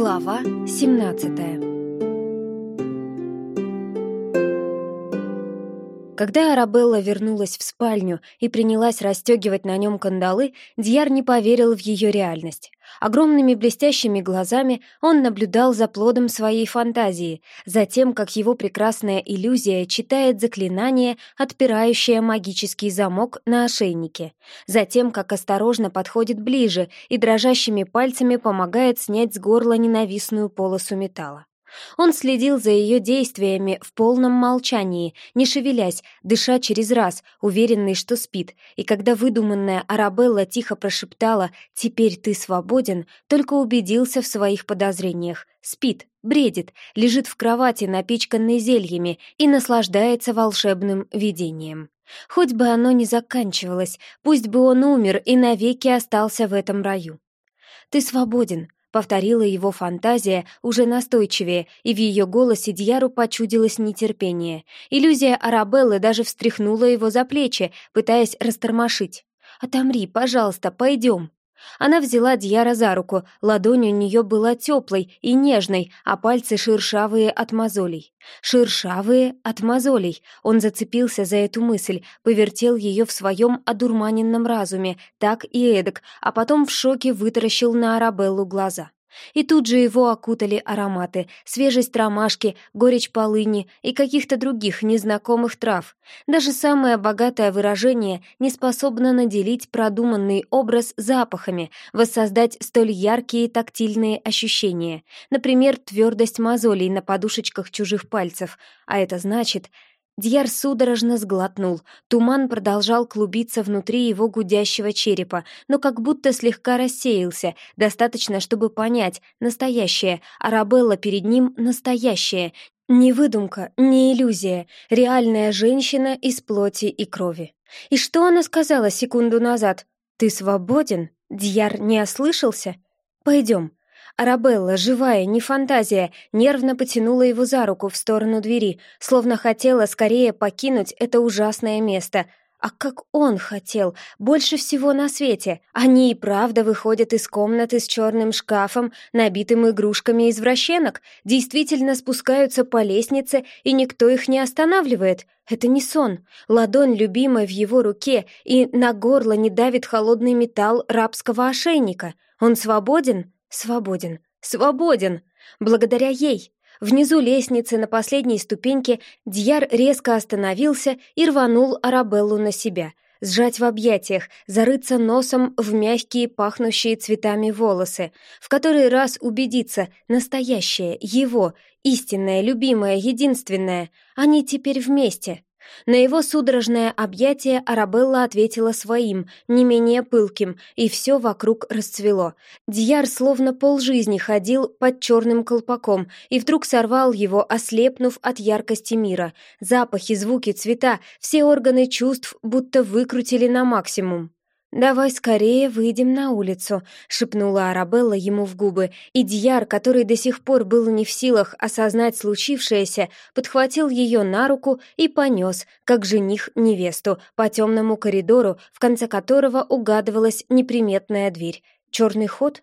Глава 17 Когда Арабелла вернулась в спальню и принялась расстегивать на нем кандалы, Дьяр не поверил в ее реальность. Огромными блестящими глазами он наблюдал за плодом своей фантазии, за тем, как его прекрасная иллюзия читает заклинание, отпирающее магический замок на ошейнике, за тем, как осторожно подходит ближе и дрожащими пальцами помогает снять с горла ненавистную полосу металла. Он следил за ее действиями в полном молчании, не шевелясь, дыша через раз, уверенный, что спит, и когда выдуманная Арабелла тихо прошептала «Теперь ты свободен», только убедился в своих подозрениях. Спит, бредит, лежит в кровати, напичканной зельями, и наслаждается волшебным видением. Хоть бы оно ни заканчивалось, пусть бы он умер и навеки остался в этом раю. «Ты свободен», Повторила его фантазия уже настойчивее, и в ее голосе Дьяру почудилось нетерпение. Иллюзия Арабеллы даже встряхнула его за плечи, пытаясь растормошить. «Отомри, пожалуйста, пойдем». Она взяла Дьяра за руку, ладонь у нее была теплой и нежной, а пальцы шершавые от мозолей. Шершавые от мозолей. Он зацепился за эту мысль, повертел ее в своем одурманенном разуме, так и эдак, а потом в шоке вытаращил на Арабеллу глаза. И тут же его окутали ароматы, свежесть ромашки, горечь полыни и каких-то других незнакомых трав. Даже самое богатое выражение не способно наделить продуманный образ запахами, воссоздать столь яркие тактильные ощущения. Например, твердость мозолей на подушечках чужих пальцев. А это значит, Дьяр судорожно сглотнул. Туман продолжал клубиться внутри его гудящего черепа, но как будто слегка рассеялся, достаточно, чтобы понять, настоящее, Арабелла перед ним настоящая, не выдумка, не иллюзия, реальная женщина из плоти и крови. И что она сказала секунду назад? «Ты свободен?» Дьяр не ослышался? «Пойдем». Арабелла, живая, не фантазия, нервно потянула его за руку в сторону двери, словно хотела скорее покинуть это ужасное место. А как он хотел, больше всего на свете. Они и правда выходят из комнаты с черным шкафом, набитым игрушками извращенок, действительно спускаются по лестнице, и никто их не останавливает. Это не сон. Ладонь любимая в его руке, и на горло не давит холодный металл рабского ошейника. Он свободен? Свободен, свободен! Благодаря ей! Внизу лестницы на последней ступеньке Дьяр резко остановился и рванул Арабеллу на себя. Сжать в объятиях, зарыться носом в мягкие, пахнущие цветами волосы, в который раз убедиться, настоящее, его, истинное, любимое, единственное, они теперь вместе — на его судорожное объятие Арабелла ответила своим, не менее пылким, и все вокруг расцвело. Дьяр словно полжизни ходил под черным колпаком и вдруг сорвал его, ослепнув от яркости мира. Запахи, звуки, цвета, все органы чувств будто выкрутили на максимум. «Давай скорее выйдем на улицу», — шепнула Арабелла ему в губы, и Дьяр, который до сих пор был не в силах осознать случившееся, подхватил ее на руку и понес, как жених невесту, по темному коридору, в конце которого угадывалась неприметная дверь. Черный ход?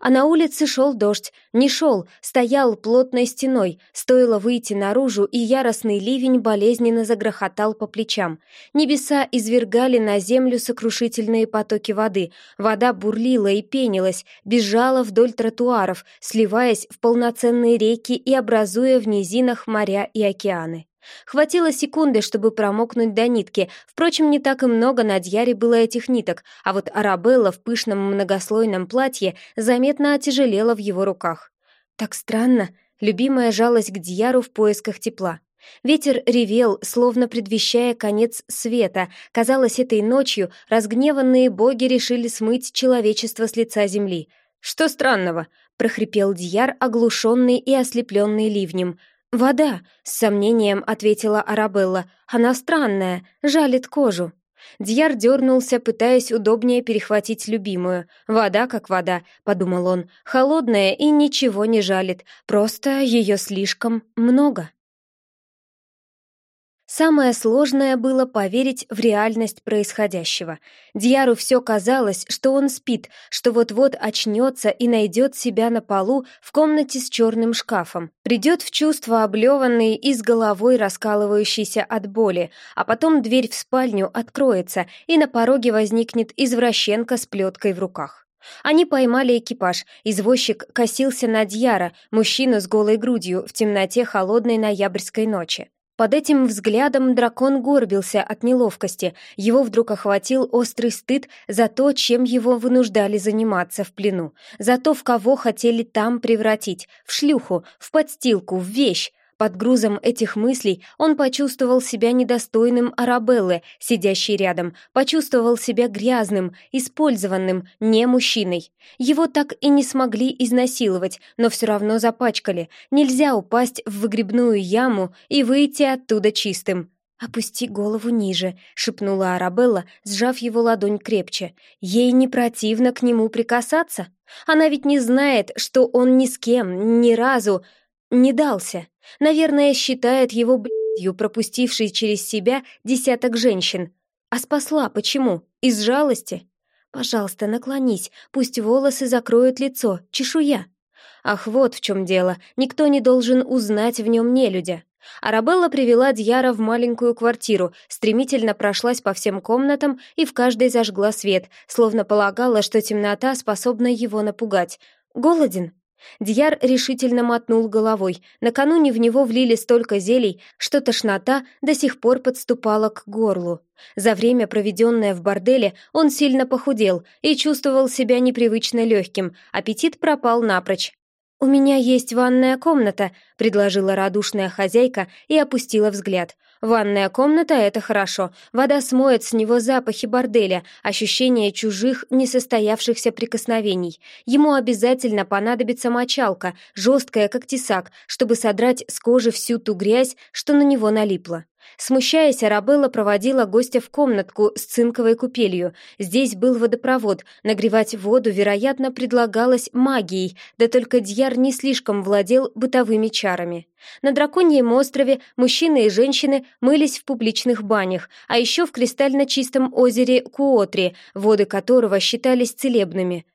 А на улице шел дождь. Не шел, стоял плотной стеной. Стоило выйти наружу, и яростный ливень болезненно загрохотал по плечам. Небеса извергали на землю сокрушительные потоки воды. Вода бурлила и пенилась, бежала вдоль тротуаров, сливаясь в полноценные реки и образуя в низинах моря и океаны. Хватило секунды, чтобы промокнуть до нитки. Впрочем, не так и много на Дьяре было этих ниток, а вот Арабелла в пышном многослойном платье заметно отяжелела в его руках. Так странно. Любимая жалась к Дьяру в поисках тепла. Ветер ревел, словно предвещая конец света. Казалось, этой ночью разгневанные боги решили смыть человечество с лица земли. «Что странного?» — прохрипел Дьяр, оглушенный и ослепленный ливнем. «Вода», — с сомнением ответила Арабелла. «Она странная, жалит кожу». Дьяр дернулся, пытаясь удобнее перехватить любимую. «Вода как вода», — подумал он, — «холодная и ничего не жалит, просто ее слишком много». Самое сложное было поверить в реальность происходящего. Дьяру все казалось, что он спит, что вот-вот очнется и найдет себя на полу в комнате с черным шкафом. Придет в чувство облеванный и с головой раскалывающийся от боли, а потом дверь в спальню откроется, и на пороге возникнет извращенка с плеткой в руках. Они поймали экипаж. Извозчик косился на Дьяра, мужчину с голой грудью, в темноте холодной ноябрьской ночи. Под этим взглядом дракон горбился от неловкости, его вдруг охватил острый стыд за то, чем его вынуждали заниматься в плену, за то, в кого хотели там превратить, в шлюху, в подстилку, в вещь, под грузом этих мыслей он почувствовал себя недостойным Арабеллы, сидящей рядом, почувствовал себя грязным, использованным, не мужчиной. Его так и не смогли изнасиловать, но все равно запачкали. Нельзя упасть в выгребную яму и выйти оттуда чистым. «Опусти голову ниже», — шепнула Арабелла, сжав его ладонь крепче. «Ей не противно к нему прикасаться? Она ведь не знает, что он ни с кем, ни разу не дался. Наверное, считает его блядью, пропустившей через себя десяток женщин. А спасла почему? Из жалости? Пожалуйста, наклонись, пусть волосы закроют лицо, чешуя. Ах, вот в чем дело, никто не должен узнать в нем нелюдя. Арабелла привела Дьяра в маленькую квартиру, стремительно прошлась по всем комнатам и в каждой зажгла свет, словно полагала, что темнота способна его напугать. «Голоден?» Дьяр решительно мотнул головой. Накануне в него влили столько зелий, что тошнота до сих пор подступала к горлу. За время, проведенное в борделе, он сильно похудел и чувствовал себя непривычно легким. Аппетит пропал напрочь. «У меня есть ванная комната», — предложила радушная хозяйка и опустила взгляд. «Ванная комната — это хорошо. Вода смоет с него запахи борделя, ощущение чужих, несостоявшихся прикосновений. Ему обязательно понадобится мочалка, жесткая, как тесак, чтобы содрать с кожи всю ту грязь, что на него налипла. Смущаясь, Арабелла проводила гостя в комнатку с цинковой купелью. Здесь был водопровод, нагревать воду, вероятно, предлагалось магией, да только Дьяр не слишком владел бытовыми чарами. На Драконьем острове мужчины и женщины мылись в публичных банях, а еще в кристально чистом озере Куотри, воды которого считались целебными.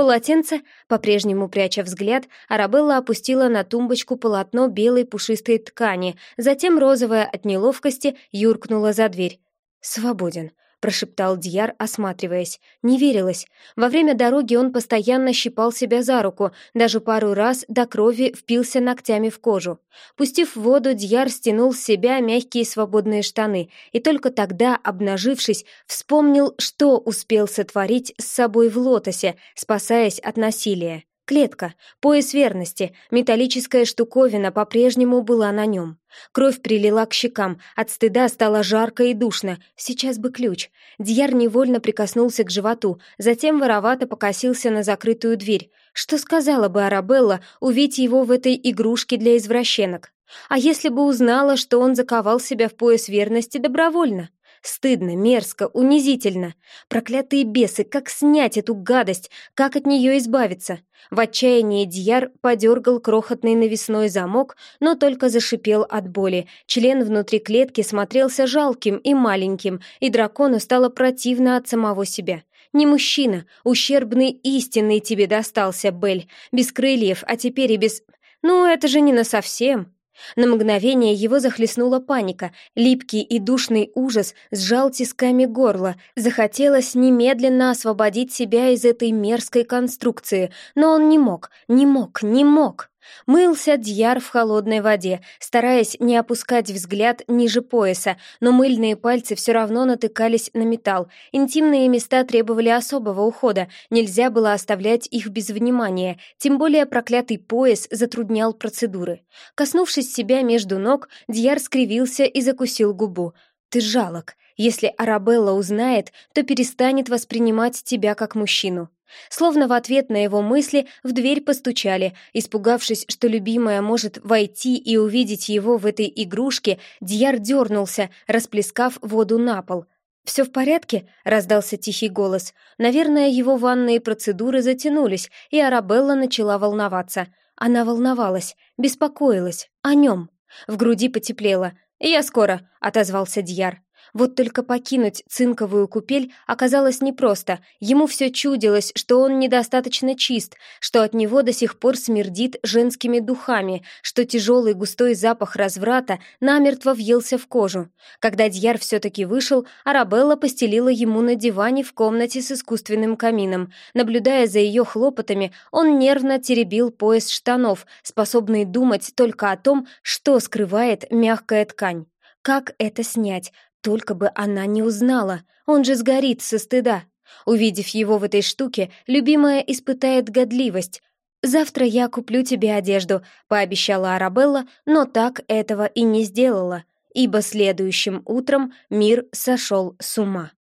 Полотенце, по-прежнему пряча взгляд, Арабелла опустила на тумбочку полотно белой пушистой ткани, затем розовая от неловкости юркнула за дверь. «Свободен», прошептал Дьяр, осматриваясь. Не верилось. Во время дороги он постоянно щипал себя за руку, даже пару раз до крови впился ногтями в кожу. Пустив воду, Дьяр стянул с себя мягкие свободные штаны, и только тогда, обнажившись, вспомнил, что успел сотворить с собой в лотосе, спасаясь от насилия. Клетка, пояс верности, металлическая штуковина по-прежнему была на нем. Кровь прилила к щекам, от стыда стало жарко и душно. Сейчас бы ключ. Дьяр невольно прикоснулся к животу, затем воровато покосился на закрытую дверь. Что сказала бы Арабелла, увидеть его в этой игрушке для извращенок? А если бы узнала, что он заковал себя в пояс верности добровольно? Стыдно, мерзко, унизительно. Проклятые бесы, как снять эту гадость, как от нее избавиться? В отчаянии Дьяр подергал крохотный навесной замок, но только зашипел от боли. Член внутри клетки смотрелся жалким и маленьким, и дракону стало противно от самого себя. Не мужчина, ущербный истинный тебе достался, Бель, без крыльев, а теперь и без... Ну, это же не насовсем. На мгновение его захлестнула паника, липкий и душный ужас сжал тисками горло. Захотелось немедленно освободить себя из этой мерзкой конструкции, но он не мог, не мог, не мог. Мылся Дьяр в холодной воде, стараясь не опускать взгляд ниже пояса, но мыльные пальцы все равно натыкались на металл. Интимные места требовали особого ухода, нельзя было оставлять их без внимания, тем более проклятый пояс затруднял процедуры. Коснувшись себя между ног, Дьяр скривился и закусил губу. «Ты жалок. Если Арабелла узнает, то перестанет воспринимать тебя как мужчину». Словно в ответ на его мысли в дверь постучали. Испугавшись, что любимая может войти и увидеть его в этой игрушке, Дьяр дернулся, расплескав воду на пол. «Все в порядке?» — раздался тихий голос. Наверное, его ванные процедуры затянулись, и Арабелла начала волноваться. Она волновалась, беспокоилась, о нем. В груди потеплело. «Я скоро», — отозвался Дьяр. Вот только покинуть цинковую купель оказалось непросто. Ему все чудилось, что он недостаточно чист, что от него до сих пор смердит женскими духами, что тяжелый густой запах разврата намертво въелся в кожу. Когда Дьяр все-таки вышел, Арабелла постелила ему на диване в комнате с искусственным камином. Наблюдая за ее хлопотами, он нервно теребил пояс штанов, способный думать только о том, что скрывает мягкая ткань. Как это снять? Только бы она не узнала, он же сгорит со стыда. Увидев его в этой штуке, любимая испытает годливость. «Завтра я куплю тебе одежду», — пообещала Арабелла, но так этого и не сделала, ибо следующим утром мир сошел с ума.